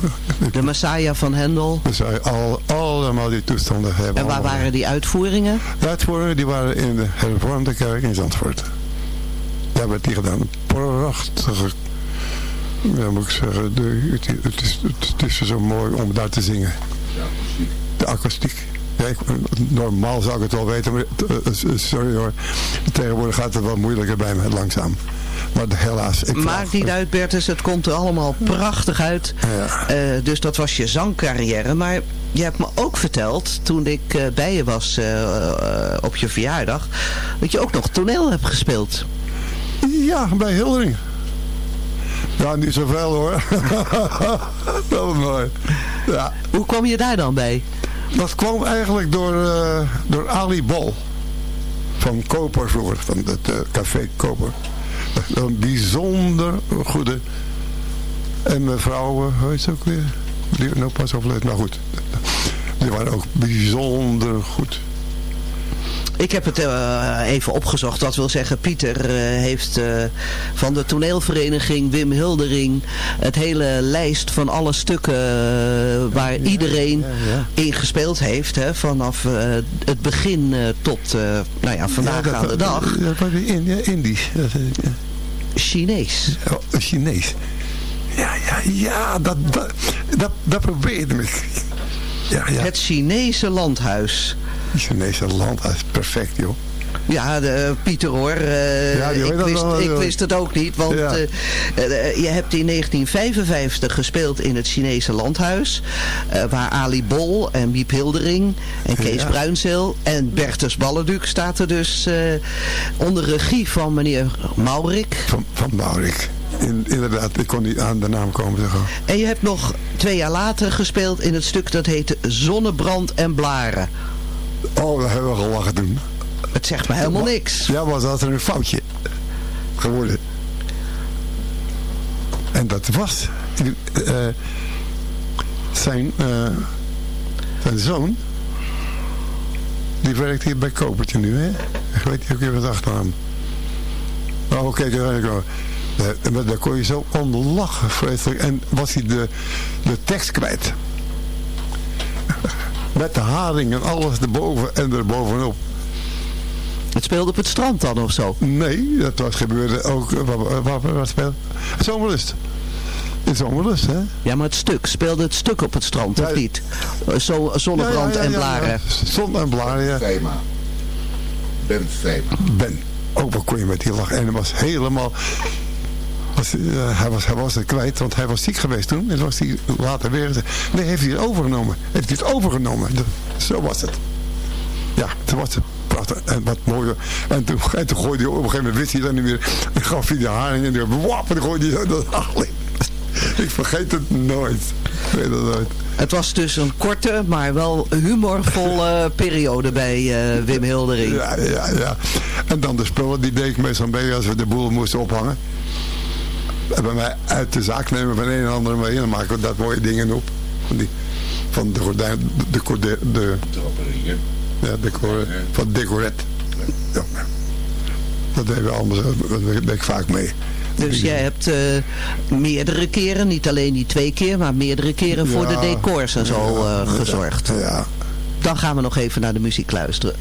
De Messiah van Hendel. Messiah, al, allemaal die toestanden hebben. En waar allemaal. waren die uitvoeringen? De uitvoeringen die waren in de hervormde kerk in Zandvoort. Daar werd die gedaan. Prachtige, ja moet ik zeggen, de, het, het, is, het, is zo mooi om daar te zingen. De akoestiek. Normaal zou ik het wel weten, maar sorry hoor. Tegenwoordig gaat het wel moeilijker bij me, langzaam. Maar helaas. Ik Maakt niet uit Bertus, het komt er allemaal prachtig uit. Ja. Uh, dus dat was je zangcarrière. Maar je hebt me ook verteld, toen ik uh, bij je was uh, op je verjaardag, dat je ook nog toneel hebt gespeeld. Ja, bij Hildering. Ja, niet zoveel hoor. dat was mooi. Ja. Hoe kwam je daar dan bij? Dat kwam eigenlijk door, door Ali Bol. Van Koper vroeger, van het café Koper een bijzonder goede. En mevrouw, hoe heet ze ook weer? Die nou pas overleden. Nou goed, die waren ook bijzonder goed. Ik heb het uh, even opgezocht. Dat wil zeggen, Pieter uh, heeft uh, van de toneelvereniging Wim Hildering het hele lijst van alle stukken waar ja, iedereen ja, ja. in gespeeld heeft. Hè, vanaf het begin tot nou ja, vandaag aan de dag. Dat was in, Indisch. Chinees. Oh, Chinees. Ja, ja, ja, dat, dat, dat, dat probeerde ik. Ja, ja. Het Chinese landhuis. Het Chinese landhuis, perfect joh. Ja, de, Pieter hoor. Uh, ja, ik, wist, wel, ik wist het ook niet. Want ja. uh, uh, je hebt in 1955 gespeeld in het Chinese landhuis. waar Ali Bol en Miep Hildering en Kees ja. Bruinzeel en Bertus Balleduk staat er dus onder regie van meneer Maurik. Van, van Maurik. In, inderdaad, ik kon niet aan de naam komen. Zeg maar. En je hebt nog twee jaar later gespeeld in het stuk dat heette Zonnebrand en Blaren. Oh, daar hebben we gelachen toen. Het zegt me helemaal niks. Ja, was dat er een foutje geworden. En dat was uh, zijn, uh, zijn zoon. Die werkt hier bij Kopertje nu, hè? Ik weet niet of je wat achteraan. Oh, oké, okay, daar, daar kon je zo onder lachen, vreselijk. En was hij de, de tekst kwijt. Met de haring en alles erboven en erbovenop. Het speelde op het strand dan of zo? Nee, dat was gebeurde ook... Waar, waar, waar speelde? Zomerlust. In Zomerlust, hè? Ja, maar het stuk. Speelde het stuk op het strand, ja, of niet? Zo, zonnebrand ja, ja, en blaren. Zon en blaren, ja. Thema. Ben Thema. Ben. Ook wat kon je met die lach. En hij was helemaal... Was, uh, hij, was, hij was het kwijt, want hij was ziek geweest toen. En was hij later weer... Nee, heeft hij het overgenomen. Heeft hij het overgenomen. Zo was het. Ja, toen was het prachtig. En wat mooier. En toen, en toen gooide hij op een gegeven moment, wist hij dan niet meer. En gaf hij de haring en die wap, en gooide hij dat Ik vergeet het nooit. Ik weet het nooit. Het was dus een korte, maar wel humorvolle periode bij uh, Wim Hildering. Ja, ja, ja. En dan de spullen, die deed ik meestal mee als we de boel moesten ophangen. Bij mij uit de zaak nemen van een en ander mee. En dan maken we dat mooie dingen op. Van, die, van de gordijn, de, de, de, de ja, decor, van decoret. Ja. Dat deden we allemaal zo. Dat deed ik vaak mee. Dus jij hebt uh, meerdere keren, niet alleen die twee keer, maar meerdere keren voor ja, de decors en zo uh, ja, gezorgd. Ja. Dan gaan we nog even naar de muziek luisteren.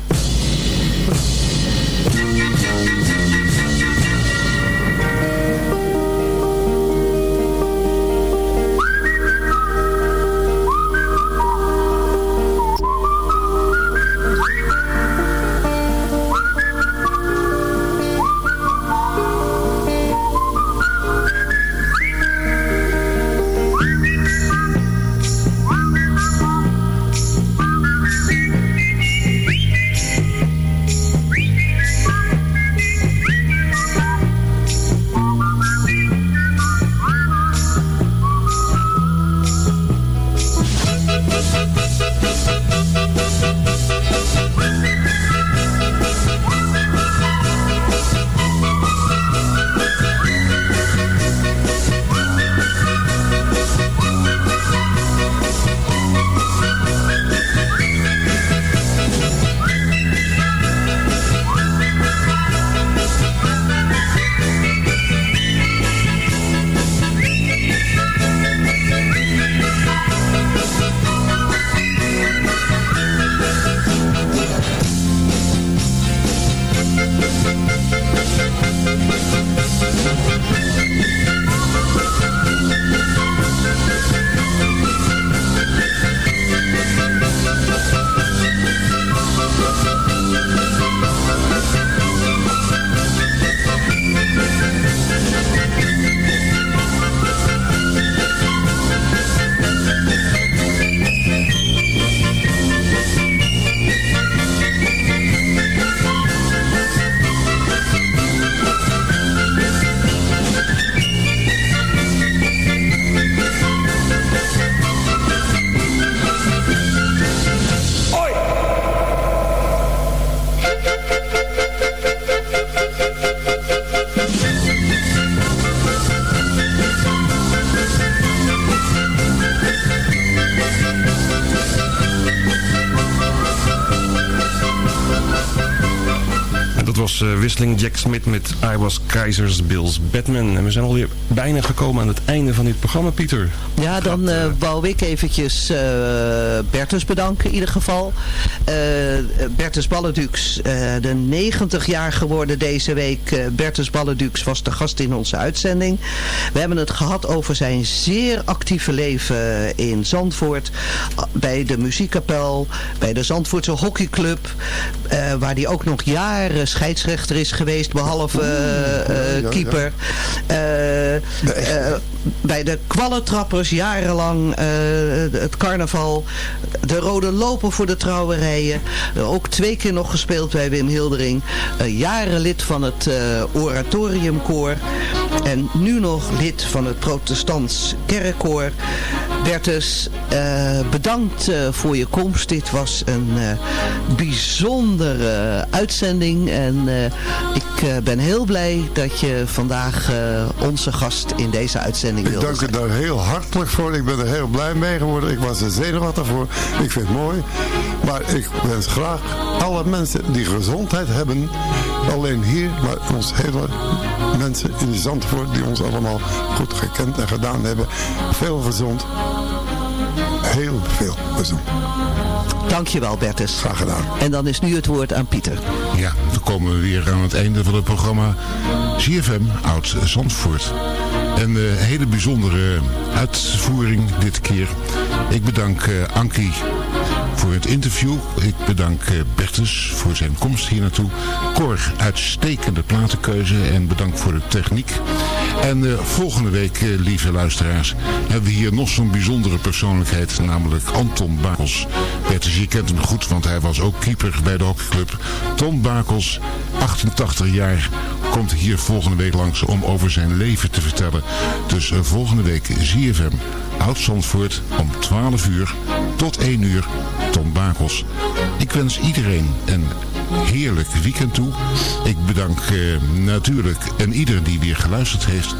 Wisseling Jack Smith met I Was Keizers Bills Batman. En we zijn alweer bijna gekomen aan het einde van dit programma, Pieter. Ja, dan uh, wou ik eventjes uh, Bertus bedanken in ieder geval. Bertus Balledux, de 90 jaar geworden deze week. Bertus Balledux was de gast in onze uitzending. We hebben het gehad over zijn zeer actieve leven in Zandvoort. Bij de muziekkapel, bij de Zandvoortse hockeyclub. waar hij ook nog jaren scheidsrechter is geweest, behalve uh, keeper. Uh, bij de kwallentrappers jarenlang het carnaval. De rode loper voor de trouwerijen. ook twee keer nog gespeeld bij Wim Hildering. jaren lid van het oratoriumkoor. En nu nog lid van het protestants kerkkoor. Bertus, uh, bedankt uh, voor je komst. Dit was een uh, bijzondere uitzending. En ik ben heel blij dat je vandaag onze gast in deze uitzending wilde Ik dank je daar heel hartelijk voor. Ik ben er heel blij mee geworden. Ik was er zenuwachtig voor. Ik vind het mooi. Maar ik wens graag alle mensen die gezondheid hebben. Alleen hier, maar ons hele mensen in Zandvoort die ons allemaal goed gekend en gedaan hebben. Veel gezond. Heel veel gezond. Dankjewel Bertus. Graag gedaan. En dan is nu het woord aan Pieter. Ja, dan komen we weer aan het einde van het programma CFM Oud Zandvoort. Een uh, hele bijzondere uitvoering dit keer. Ik bedank uh, Ankie voor het interview. Ik bedank Bertus voor zijn komst hier naartoe. Cor, uitstekende platenkeuze en bedankt voor de techniek. En uh, volgende week, uh, lieve luisteraars, hebben we hier nog zo'n bijzondere persoonlijkheid, namelijk Anton Bakels. Bertus, je kent hem goed, want hij was ook keeper bij de hockeyclub. Tom Bakels, 88 jaar, komt hier volgende week langs om over zijn leven te vertellen. Dus volgende week ZFM Oud-Zandvoort om 12 uur tot 1 uur Tom Bakels. Ik wens iedereen een heerlijk weekend toe. Ik bedank uh, natuurlijk en ieder die weer geluisterd heeft.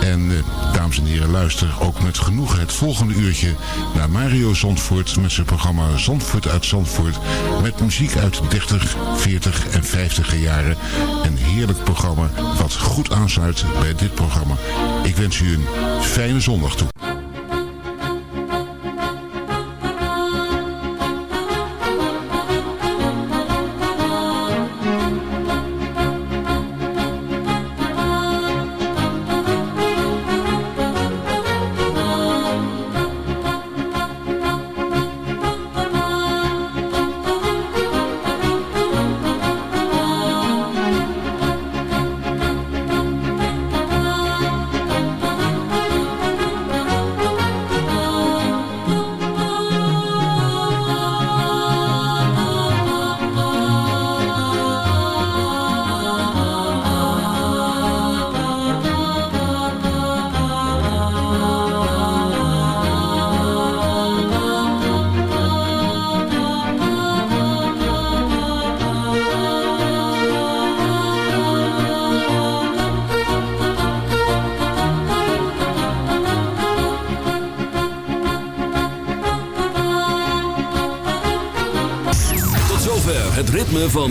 En uh, dames en heren, luister ook met genoegen het volgende uurtje naar Mario Zandvoort met zijn programma Zandvoort uit Zandvoort. Met muziek uit de 30, 40 en 50 jaren. Een heerlijk programma wat goed aansluit bij dit programma. Ik wens u een fijne zondag toe.